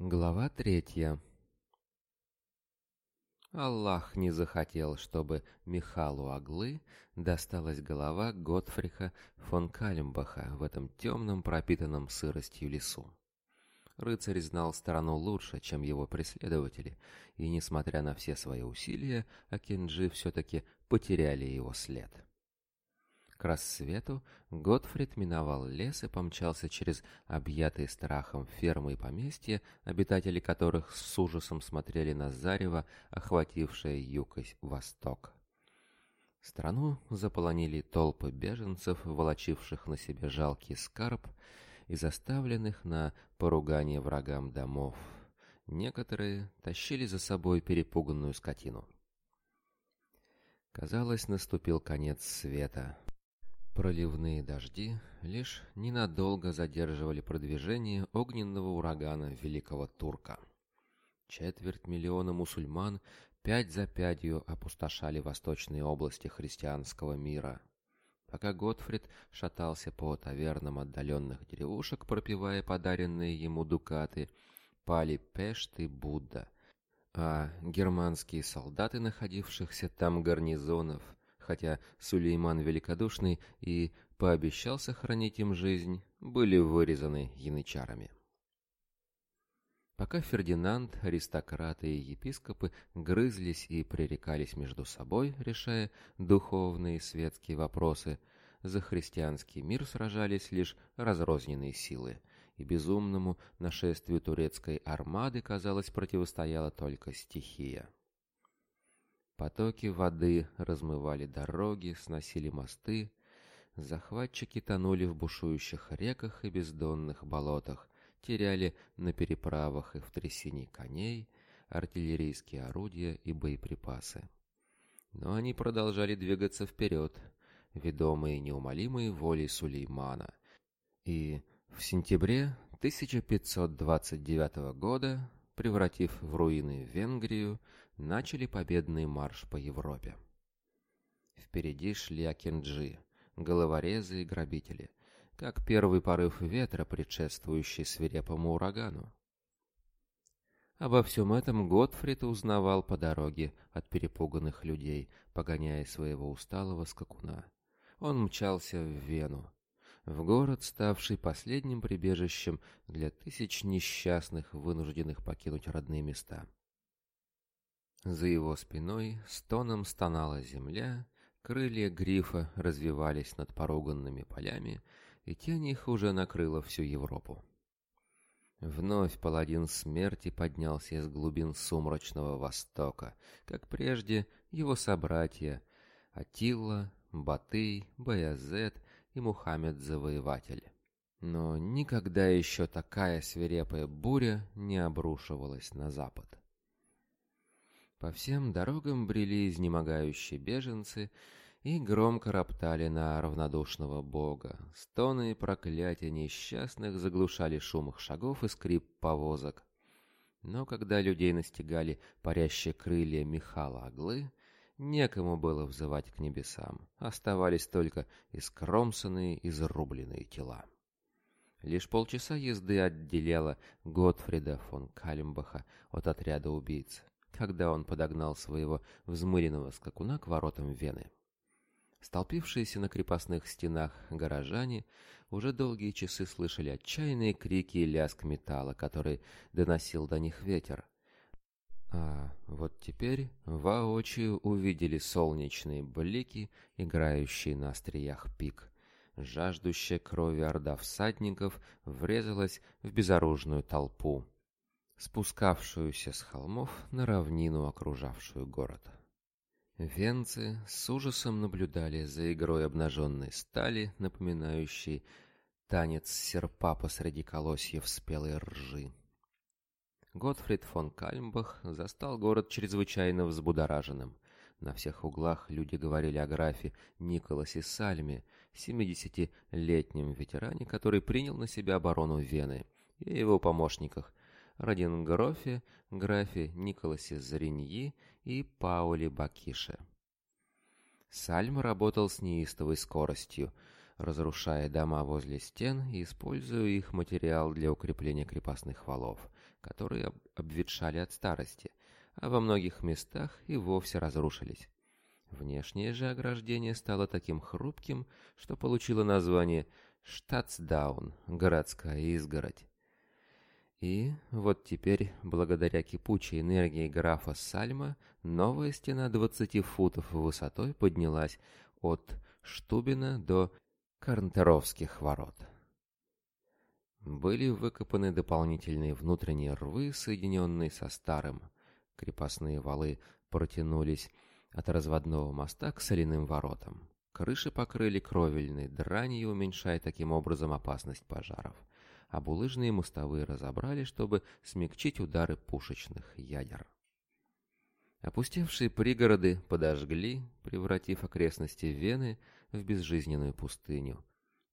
Глава третья Аллах не захотел, чтобы Михалу Аглы досталась голова Готфриха фон Калимбаха в этом темном пропитанном сыростью лесу. Рыцарь знал страну лучше, чем его преследователи, и, несмотря на все свои усилия, Акинджи все-таки потеряли его след. К рассвету Готфрид миновал лес и помчался через объятые страхом фермы и поместья, обитатели которых с ужасом смотрели на зарево, охватившее юкость восток. Страну заполонили толпы беженцев, волочивших на себе жалкий скарб и заставленных на поругание врагам домов. Некоторые тащили за собой перепуганную скотину. Казалось, наступил конец света — Проливные дожди лишь ненадолго задерживали продвижение огненного урагана Великого Турка. Четверть миллиона мусульман пять за пятью опустошали восточные области христианского мира. Пока Готфрид шатался по тавернам отдаленных деревушек, пропивая подаренные ему дукаты, пали Пешт и Будда, а германские солдаты, находившихся там гарнизонов, хотя Сулейман Великодушный и пообещал сохранить им жизнь, были вырезаны янычарами. Пока Фердинанд, аристократы и епископы грызлись и пререкались между собой, решая духовные и светские вопросы, за христианский мир сражались лишь разрозненные силы, и безумному нашествию турецкой армады, казалось, противостояла только стихия. Потоки воды размывали дороги, сносили мосты. Захватчики тонули в бушующих реках и бездонных болотах, теряли на переправах и в трясине коней, артиллерийские орудия и боеприпасы. Но они продолжали двигаться вперед, ведомые неумолимой волей Сулеймана. И в сентябре 1529 года, превратив в руины Венгрию, начали победный марш по Европе. Впереди шли акинджи, головорезы и грабители, как первый порыв ветра, предшествующий свирепому урагану. Обо всем этом Готфрид узнавал по дороге от перепуганных людей, погоняя своего усталого скакуна. Он мчался в Вену, в город, ставший последним прибежищем для тысяч несчастных, вынужденных покинуть родные места. За его спиной стоном стонала земля, крылья грифа развивались над пороганными полями, и тень их уже накрыла всю Европу. Вновь паладин смерти поднялся из глубин сумрачного востока, как прежде его собратья Атилла, Батый, Баязет и Мухаммед Завоеватель. Но никогда еще такая свирепая буря не обрушивалась на запад. По всем дорогам брели изнемогающие беженцы и громко роптали на равнодушного бога. Стоны и проклятия несчастных заглушали шум их шагов и скрип повозок. Но когда людей настигали парящие крылья Михала Аглы, некому было взывать к небесам. Оставались только искромсанные, изрубленные тела. Лишь полчаса езды отделяло Готфрида фон Калимбаха от отряда убийц когда он подогнал своего взмыренного скакуна к воротам Вены. Столпившиеся на крепостных стенах горожане уже долгие часы слышали отчаянные крики и лязг металла, который доносил до них ветер. А вот теперь воочию увидели солнечные блики, играющие на остриях пик. Жаждущая крови орда всадников врезалась в безоружную толпу спускавшуюся с холмов на равнину, окружавшую город. Венцы с ужасом наблюдали за игрой обнаженной стали, напоминающей танец серпа посреди колосьев спелой ржи. Готфрид фон Кальмбах застал город чрезвычайно взбудораженным. На всех углах люди говорили о графе Николасе Сальме, 70-летнем ветеране, который принял на себя оборону Вены, и его помощниках – Родингрофе, графе Николасе Зариньи и Пауле Бакише. Сальм работал с неистовой скоростью, разрушая дома возле стен и используя их материал для укрепления крепостных валов, которые обветшали от старости, а во многих местах и вовсе разрушились. Внешнее же ограждение стало таким хрупким, что получило название «Штатсдаун» — городская изгородь. И вот теперь, благодаря кипучей энергии графа Сальма, новая стена 20 футов высотой поднялась от Штубина до Карнтеровских ворот. Были выкопаны дополнительные внутренние рвы, соединенные со старым. Крепостные валы протянулись от разводного моста к соляным воротам. Крыши покрыли кровельной дранью, уменьшая таким образом опасность пожаров а булыжные мостовые разобрали, чтобы смягчить удары пушечных ядер. Опустевшие пригороды подожгли, превратив окрестности Вены в безжизненную пустыню.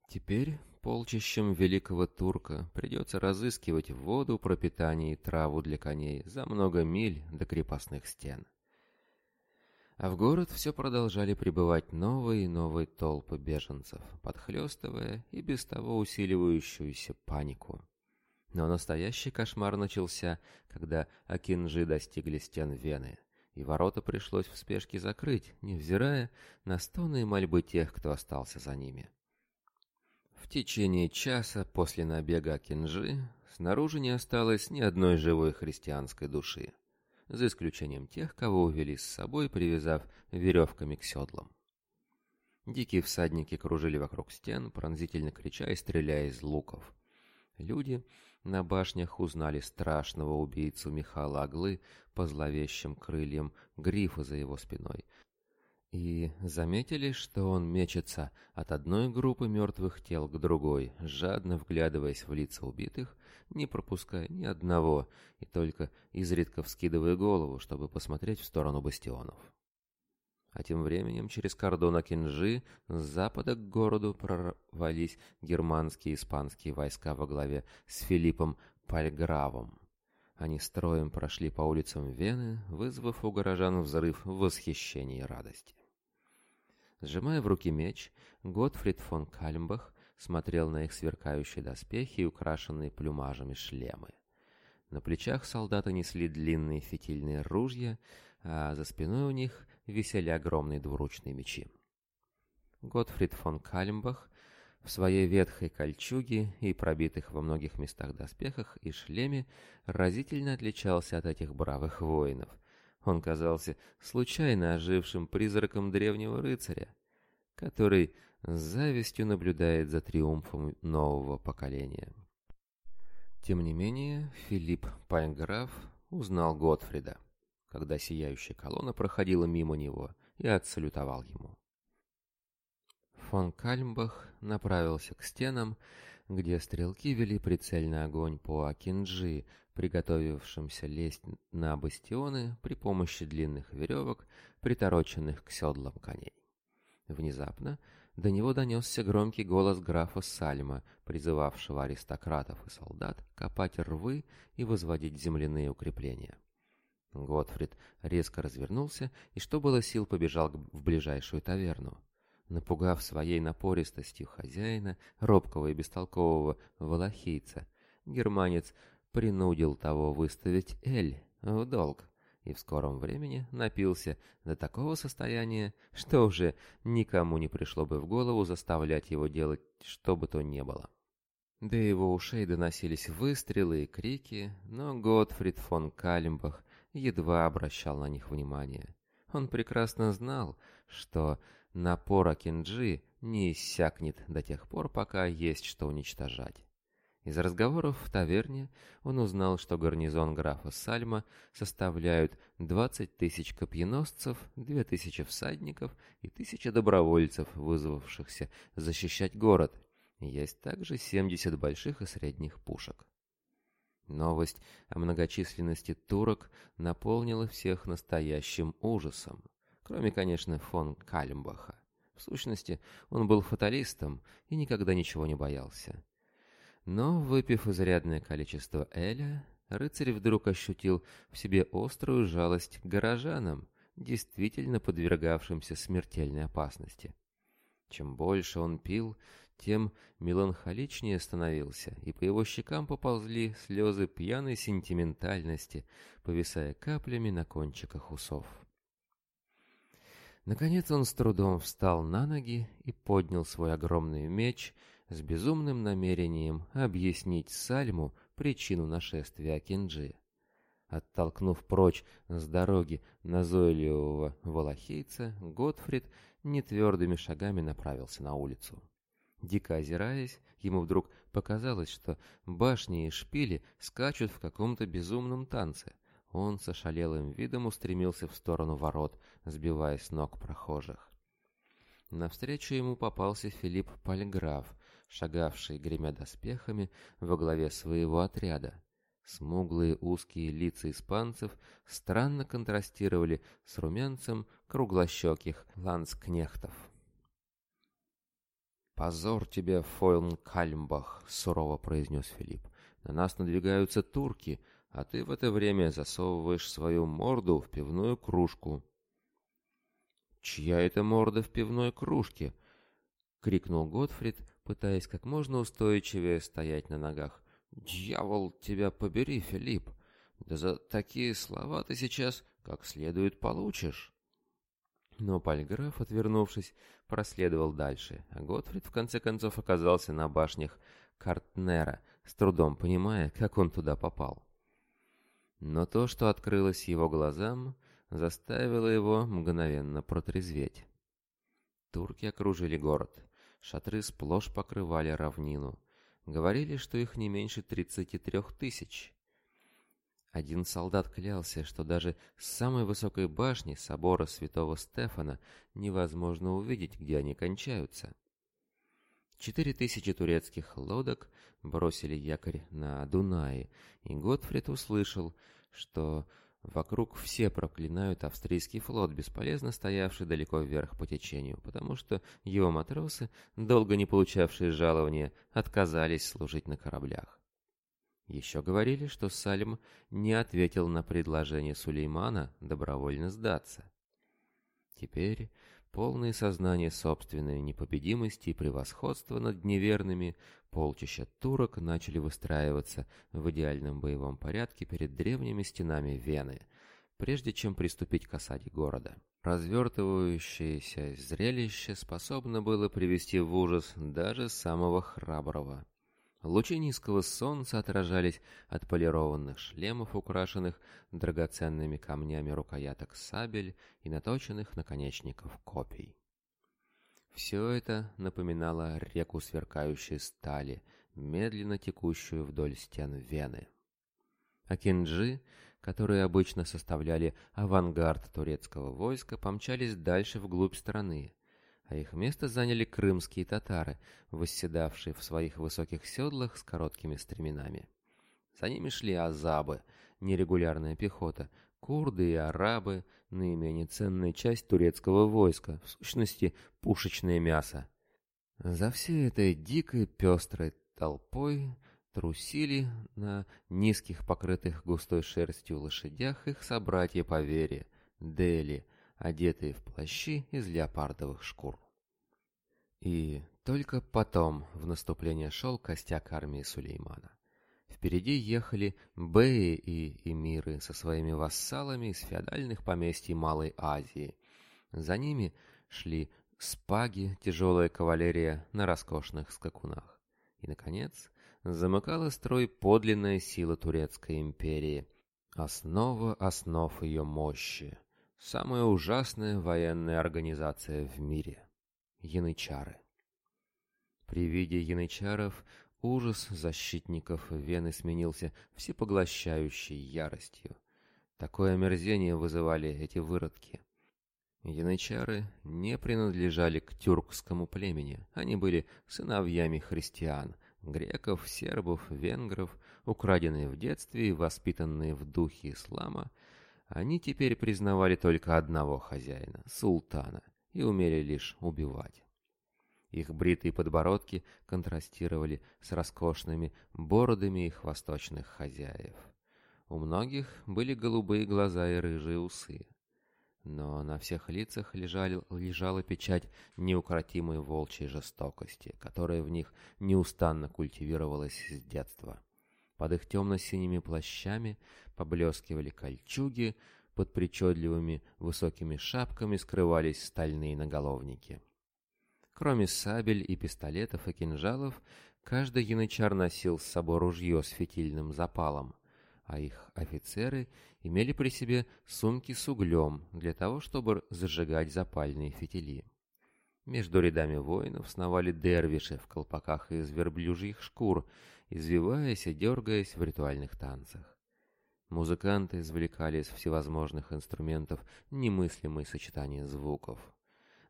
Теперь полчищем великого турка придется разыскивать воду, пропитание и траву для коней за много миль до крепостных стен. А в город все продолжали прибывать новые и новые толпы беженцев, подхлестывая и без того усиливающуюся панику. Но настоящий кошмар начался, когда Акинжи достигли стен Вены, и ворота пришлось в спешке закрыть, невзирая на стоны и мольбы тех, кто остался за ними. В течение часа после набега Акинжи снаружи не осталось ни одной живой христианской души за исключением тех, кого увели с собой, привязав веревками к седлам. Дикие всадники кружили вокруг стен, пронзительно крича и стреляя из луков. Люди на башнях узнали страшного убийцу Михаила Аглы по зловещим крыльям грифа за его спиной, и заметили, что он мечется от одной группы мертвых тел к другой, жадно вглядываясь в лица убитых не пропуская ни одного и только изредка вскидывая голову, чтобы посмотреть в сторону бастионов. А тем временем через кордон Акинжи с запада к городу прорвались германские и испанские войска во главе с Филиппом Пальгравом. Они строем прошли по улицам Вены, вызвав у горожан взрыв восхищения и радости. Сжимая в руки меч, Готфрид фон Кальмбах смотрел на их сверкающие доспехи и украшенные плюмажами шлемы. На плечах солдаты несли длинные фитильные ружья, а за спиной у них висели огромные двуручные мечи. Готфрид фон Кальмбах в своей ветхой кольчуге и пробитых во многих местах доспехах и шлеме разительно отличался от этих бравых воинов. Он казался случайно ожившим призраком древнего рыцаря, который с завистью наблюдает за триумфом нового поколения. Тем не менее, Филипп Пайнграф узнал Готфрида, когда сияющая колонна проходила мимо него и отсалютовал ему. Фон Кальмбах направился к стенам, где стрелки вели прицельный огонь по Акинджи, приготовившимся лезть на бастионы при помощи длинных веревок, притороченных к седлам коней. Внезапно до него донесся громкий голос графа Сальма, призывавшего аристократов и солдат копать рвы и возводить земляные укрепления. Готфрид резко развернулся и, что было сил, побежал в ближайшую таверну. Напугав своей напористостью хозяина, робкого и бестолкового валахийца, германец принудил того выставить Эль в долг и в скором времени напился до такого состояния, что уже никому не пришло бы в голову заставлять его делать что бы то ни было. До его ушей доносились выстрелы и крики, но Готфрид фон Калимбах едва обращал на них внимание. Он прекрасно знал, что напор Акинджи не иссякнет до тех пор, пока есть что уничтожать. Из разговоров в таверне он узнал, что гарнизон графа Сальма составляют 20 тысяч копьеносцев, 2 тысячи всадников и тысяча добровольцев, вызвавшихся защищать город. Есть также 70 больших и средних пушек. Новость о многочисленности турок наполнила всех настоящим ужасом, кроме, конечно, фон Кальмбаха. В сущности, он был фаталистом и никогда ничего не боялся. Но, выпив изрядное количество Эля, рыцарь вдруг ощутил в себе острую жалость к горожанам, действительно подвергавшимся смертельной опасности. Чем больше он пил, тем меланхоличнее становился, и по его щекам поползли слезы пьяной сентиментальности, повисая каплями на кончиках усов. Наконец он с трудом встал на ноги и поднял свой огромный меч — с безумным намерением объяснить Сальму причину нашествия Кинджи. Оттолкнув прочь с дороги назойливого валахийца, Готфрид нетвердыми шагами направился на улицу. Дико озираясь, ему вдруг показалось, что башни и шпили скачут в каком-то безумном танце. Он со шалелым видом устремился в сторону ворот, сбивая с ног прохожих. Навстречу ему попался Филипп Пальграф шагавшие, гремя доспехами, во главе своего отряда. Смуглые узкие лица испанцев странно контрастировали с румянцем круглощеких ланскнехтов. «Позор тебе, Фойлн Кальмбах!» — сурово произнес Филипп. «На нас надвигаются турки, а ты в это время засовываешь свою морду в пивную кружку». «Чья это морда в пивной кружке?» — крикнул Готфрид, пытаясь как можно устойчивее стоять на ногах. «Дьявол, тебя побери, Филипп! Да за такие слова ты сейчас как следует получишь!» Но Пальграф, отвернувшись, проследовал дальше, а Готфрид в конце концов оказался на башнях Картнера, с трудом понимая, как он туда попал. Но то, что открылось его глазам, заставило его мгновенно протрезветь. Турки окружили город. Шатры сплошь покрывали равнину. Говорили, что их не меньше 33 тысяч. Один солдат клялся, что даже с самой высокой башни собора святого Стефана невозможно увидеть, где они кончаются. Четыре тысячи турецких лодок бросили якорь на Дунае, и Готфрид услышал, что Вокруг все проклинают австрийский флот, бесполезно стоявший далеко вверх по течению, потому что его матросы, долго не получавшие жалования, отказались служить на кораблях. Еще говорили, что Салим не ответил на предложение Сулеймана добровольно сдаться. Теперь полное сознание собственной непобедимости и превосходства над неверными, полчища турок начали выстраиваться в идеальном боевом порядке перед древними стенами Вены, прежде чем приступить к осаде города. Развертывающееся зрелище способно было привести в ужас даже самого храброго. Лучи низкого солнца отражались от полированных шлемов, украшенных драгоценными камнями рукояток сабель и наточенных наконечников копий. Все это напоминало реку сверкающей стали, медленно текущую вдоль стен Вены. А кинджи, которые обычно составляли авангард турецкого войска, помчались дальше вглубь страны, а их место заняли крымские татары, восседавшие в своих высоких седлах с короткими стременами. За ними шли азабы, нерегулярная пехота, курды и арабы, наименее ценная часть турецкого войска, в сущности, пушечное мясо. За всей этой дикой пестрой толпой трусили на низких покрытых густой шерстью лошадях их собратья по вере, Дели, одетые в плащи из леопардовых шкур. И только потом в наступление шел костяк армии Сулеймана. Впереди ехали беи и эмиры со своими вассалами из феодальных поместий Малой Азии. За ними шли спаги, тяжелая кавалерия на роскошных скакунах. И, наконец, замыкала строй подлинная сила Турецкой империи, основа основ ее мощи — Самая ужасная военная организация в мире — янычары. При виде янычаров ужас защитников Вены сменился всепоглощающей яростью. Такое омерзение вызывали эти выродки. Янычары не принадлежали к тюркскому племени, они были сыновьями христиан, греков, сербов, венгров, украденные в детстве и воспитанные в духе ислама — они теперь признавали только одного хозяина, султана, и умели лишь убивать. Их бритые подбородки контрастировали с роскошными бородами их восточных хозяев. У многих были голубые глаза и рыжие усы. Но на всех лицах лежали, лежала печать неукротимой волчьей жестокости, которая в них неустанно культивировалась с детства. Под их темно-синими плащами поблескивали кольчуги, под причудливыми высокими шапками скрывались стальные наголовники. Кроме сабель и пистолетов и кинжалов, каждый янычар носил с собой ружье с фитильным запалом, а их офицеры имели при себе сумки с углем для того, чтобы зажигать запальные фитили. Между рядами воинов сновали дервиши в колпаках из верблюжьих шкур извиваясь и дергаясь в ритуальных танцах. Музыканты извлекали из всевозможных инструментов немыслимые сочетания звуков.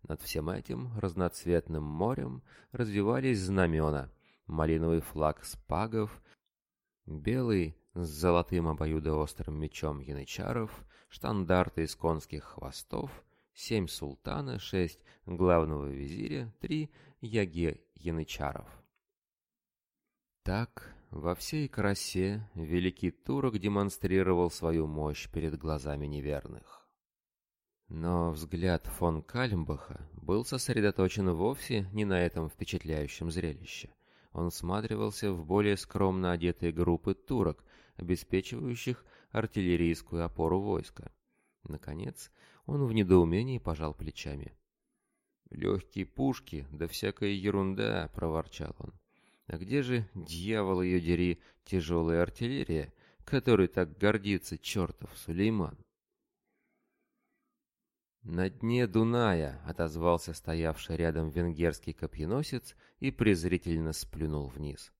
Над всем этим разноцветным морем развивались знамена, малиновый флаг спагов, белый с золотым обоюдоострым мечом янычаров, штандарты из конских хвостов, семь султана, шесть главного визиря, три яге янычаров. Так, во всей красе, великий турок демонстрировал свою мощь перед глазами неверных. Но взгляд фон Кальмбаха был сосредоточен вовсе не на этом впечатляющем зрелище. Он всматривался в более скромно одетые группы турок, обеспечивающих артиллерийскую опору войска. Наконец, он в недоумении пожал плечами. «Легкие пушки, да всякая ерунда!» — проворчал он. А где же, дьявол ее дери, тяжелая артиллерия, которой так гордится чертов Сулейман? «На дне Дуная!» — отозвался стоявший рядом венгерский копьеносец и презрительно сплюнул вниз.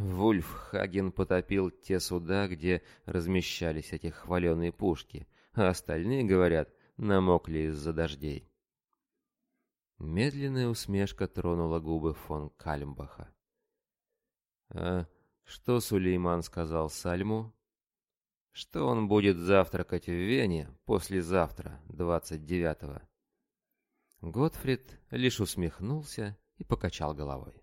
Вульф Хаген потопил те суда, где размещались эти хваленые пушки, а остальные, говорят, намокли из-за дождей. Медленная усмешка тронула губы фон Кальмбаха. А что Сулейман сказал Сальму? Что он будет завтракать в Вене послезавтра, 29-го. Готфрид лишь усмехнулся и покачал головой.